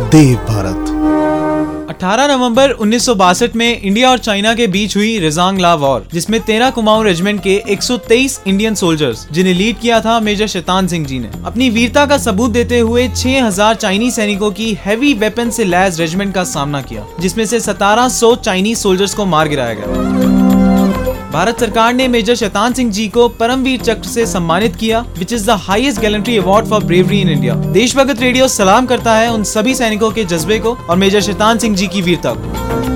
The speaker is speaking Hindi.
देव भारत। 18 नवंबर उन्नीस सौ बासठ में इंडिया और चाइना के बीच हुई रिजांग ला वॉर, जिसमें 13 कुमाऊं रेजिमेंट के 123 इंडियन सोल्जर्स, जिन्हें लीड किया था मेजर शैतान सिंह जी ने। अपनी वीरता का सबूत देते हुए 6000 चाइनीज़ सैनिकों की हैवी वेपन से लैस रेजिमेंट का सामना किया, जिसमें से 1700 चाइनीज़ सोल्जर्स को मार गिराया गया। भारत सरकार ने मेजर शैतान सिंह जी को परमवीर चक्र से सम्मानित किया which is the highest gallantry award for bravery in India Deshbhagat radio सलाम करता है उन सभी सैनिकों के जज्बे को और मेजर शैतान सिंह जी की वीरता को।